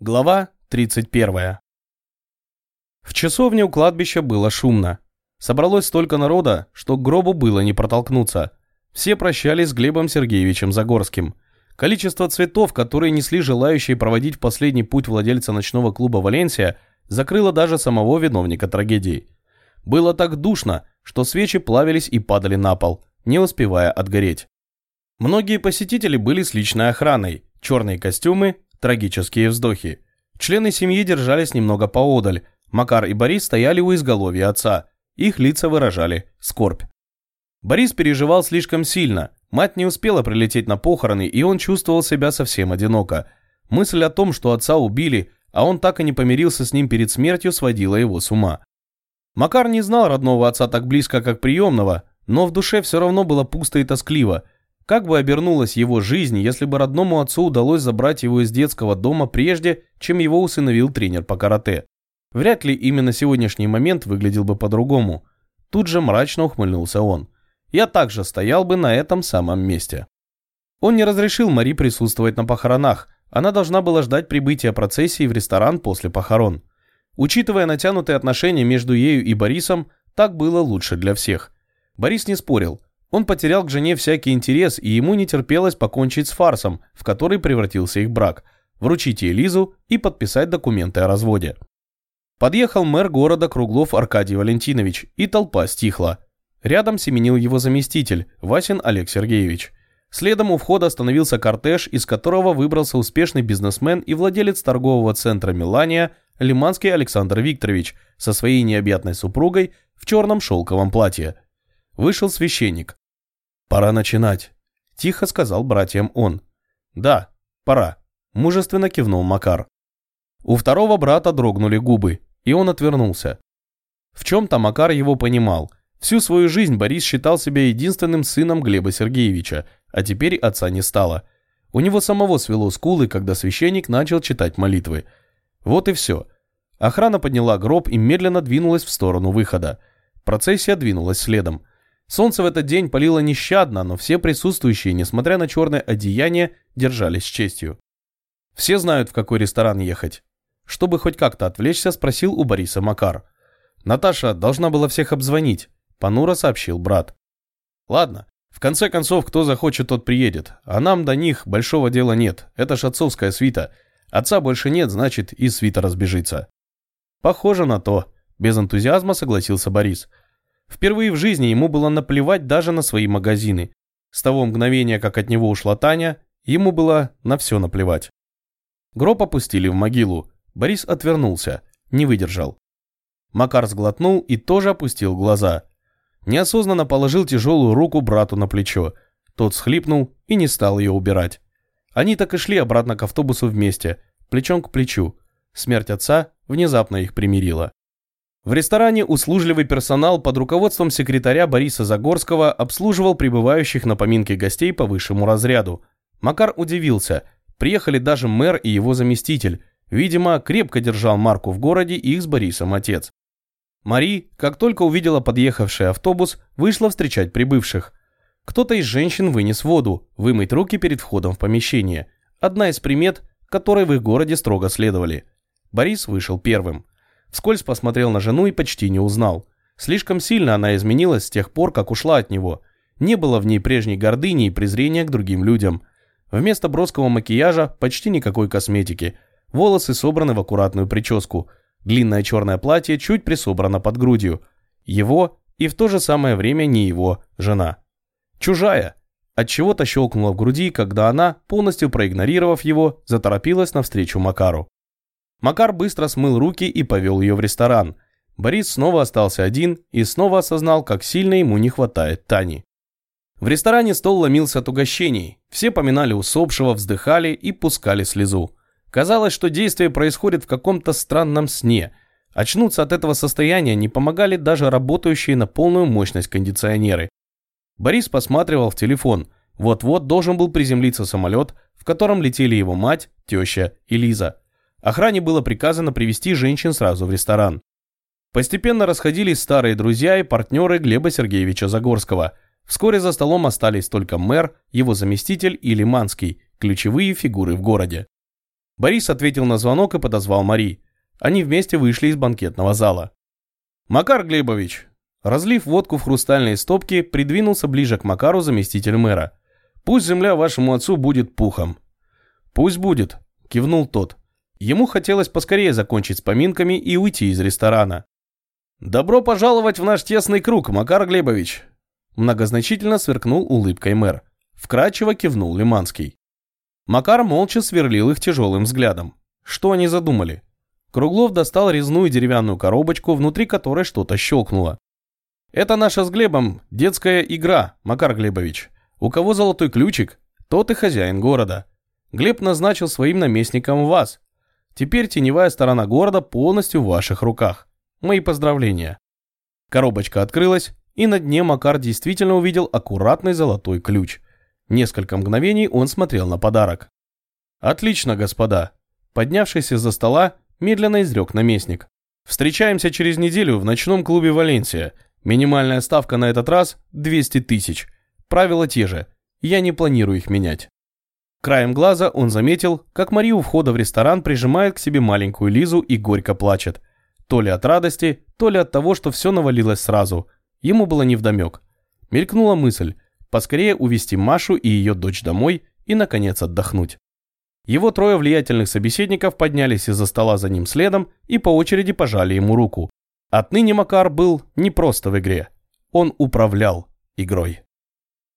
Глава 31. В часовне у кладбища было шумно. Собралось столько народа, что к гробу было не протолкнуться. Все прощались с Глебом Сергеевичем Загорским. Количество цветов, которые несли желающие проводить последний путь владельца ночного клуба «Валенсия», закрыло даже самого виновника трагедии. Было так душно, что свечи плавились и падали на пол, не успевая отгореть. Многие посетители были с личной охраной, черные костюмы, Трагические вздохи. Члены семьи держались немного поодаль. Макар и Борис стояли у изголовья отца. Их лица выражали скорбь. Борис переживал слишком сильно. Мать не успела прилететь на похороны, и он чувствовал себя совсем одиноко. Мысль о том, что отца убили, а он так и не помирился с ним перед смертью, сводила его с ума. Макар не знал родного отца так близко, как приемного, но в душе все равно было пусто и тоскливо – как бы обернулась его жизнь, если бы родному отцу удалось забрать его из детского дома прежде, чем его усыновил тренер по карате? Вряд ли именно сегодняшний момент выглядел бы по-другому. Тут же мрачно ухмыльнулся он. Я также стоял бы на этом самом месте. Он не разрешил Мари присутствовать на похоронах. Она должна была ждать прибытия процессии в ресторан после похорон. Учитывая натянутые отношения между ею и Борисом, так было лучше для всех. Борис не спорил – он потерял к жене всякий интерес, и ему не терпелось покончить с фарсом, в который превратился их брак, вручить ей Лизу и подписать документы о разводе. Подъехал мэр города Круглов Аркадий Валентинович, и толпа стихла. Рядом семенил его заместитель, Васин Олег Сергеевич. Следом у входа остановился кортеж, из которого выбрался успешный бизнесмен и владелец торгового центра «Мелания» Лиманский Александр Викторович со своей необъятной супругой в черном шелковом платье. Вышел священник. «Пора начинать», – тихо сказал братьям он. «Да, пора», – мужественно кивнул Макар. У второго брата дрогнули губы, и он отвернулся. В чем-то Макар его понимал. Всю свою жизнь Борис считал себя единственным сыном Глеба Сергеевича, а теперь отца не стало. У него самого свело скулы, когда священник начал читать молитвы. Вот и все. Охрана подняла гроб и медленно двинулась в сторону выхода. Процессия двинулась следом. Солнце в этот день палило нещадно, но все присутствующие, несмотря на черное одеяние, держались с честью. Все знают, в какой ресторан ехать. Чтобы хоть как-то отвлечься, спросил у Бориса Макар. Наташа должна была всех обзвонить, понуро сообщил брат. Ладно, в конце концов, кто захочет, тот приедет. А нам до них большого дела нет. Это ж отцовская свита. Отца больше нет, значит, и свита разбежится. Похоже на то. Без энтузиазма согласился Борис. Впервые в жизни ему было наплевать даже на свои магазины. С того мгновения, как от него ушла Таня, ему было на все наплевать. Гроб опустили в могилу. Борис отвернулся, не выдержал. Макар сглотнул и тоже опустил глаза. Неосознанно положил тяжелую руку брату на плечо. Тот схлипнул и не стал ее убирать. Они так и шли обратно к автобусу вместе, плечом к плечу. Смерть отца внезапно их примирила. В ресторане услужливый персонал под руководством секретаря Бориса Загорского обслуживал прибывающих на поминки гостей по высшему разряду. Макар удивился. Приехали даже мэр и его заместитель. Видимо, крепко держал марку в городе их с Борисом отец. Мари, как только увидела подъехавший автобус, вышла встречать прибывших. Кто-то из женщин вынес воду, вымыть руки перед входом в помещение. Одна из примет, которой в их городе строго следовали. Борис вышел первым. Вскользь посмотрел на жену и почти не узнал. Слишком сильно она изменилась с тех пор, как ушла от него. Не было в ней прежней гордыни и презрения к другим людям. Вместо броского макияжа почти никакой косметики. Волосы собраны в аккуратную прическу. Длинное черное платье чуть присобрано под грудью. Его и в то же самое время не его жена. Чужая. От чего-то щелкнула в груди, когда она, полностью проигнорировав его, заторопилась навстречу Макару. Макар быстро смыл руки и повел ее в ресторан. Борис снова остался один и снова осознал, как сильно ему не хватает Тани. В ресторане стол ломился от угощений. Все поминали усопшего, вздыхали и пускали слезу. Казалось, что действие происходит в каком-то странном сне. Очнуться от этого состояния не помогали даже работающие на полную мощность кондиционеры. Борис посматривал в телефон. Вот-вот должен был приземлиться самолет, в котором летели его мать, теща и Лиза. Охране было приказано привести женщин сразу в ресторан. Постепенно расходились старые друзья и партнеры Глеба Сергеевича Загорского. Вскоре за столом остались только мэр, его заместитель и Лиманский, ключевые фигуры в городе. Борис ответил на звонок и подозвал Мари. Они вместе вышли из банкетного зала. «Макар Глебович!» Разлив водку в хрустальные стопки, придвинулся ближе к Макару заместитель мэра. «Пусть земля вашему отцу будет пухом». «Пусть будет», – кивнул тот. Ему хотелось поскорее закончить с поминками и уйти из ресторана. «Добро пожаловать в наш тесный круг, Макар Глебович!» Многозначительно сверкнул улыбкой мэр. Вкрадчиво кивнул Лиманский. Макар молча сверлил их тяжелым взглядом. Что они задумали? Круглов достал резную деревянную коробочку, внутри которой что-то щелкнуло. «Это наша с Глебом детская игра, Макар Глебович. У кого золотой ключик, тот и хозяин города. Глеб назначил своим наместником вас. Теперь теневая сторона города полностью в ваших руках. Мои поздравления». Коробочка открылась, и на дне Макар действительно увидел аккуратный золотой ключ. Несколько мгновений он смотрел на подарок. «Отлично, господа!» Поднявшись из-за стола, медленно изрек наместник. «Встречаемся через неделю в ночном клубе «Валенсия». Минимальная ставка на этот раз – 200 тысяч. Правила те же. Я не планирую их менять». Краем глаза он заметил, как Мария у входа в ресторан прижимает к себе маленькую Лизу и горько плачет. То ли от радости, то ли от того, что все навалилось сразу – Ему было невдомек. Мелькнула мысль поскорее увести Машу и ее дочь домой и, наконец, отдохнуть. Его трое влиятельных собеседников поднялись из-за стола за ним следом и по очереди пожали ему руку. Отныне Макар был не просто в игре. Он управлял игрой.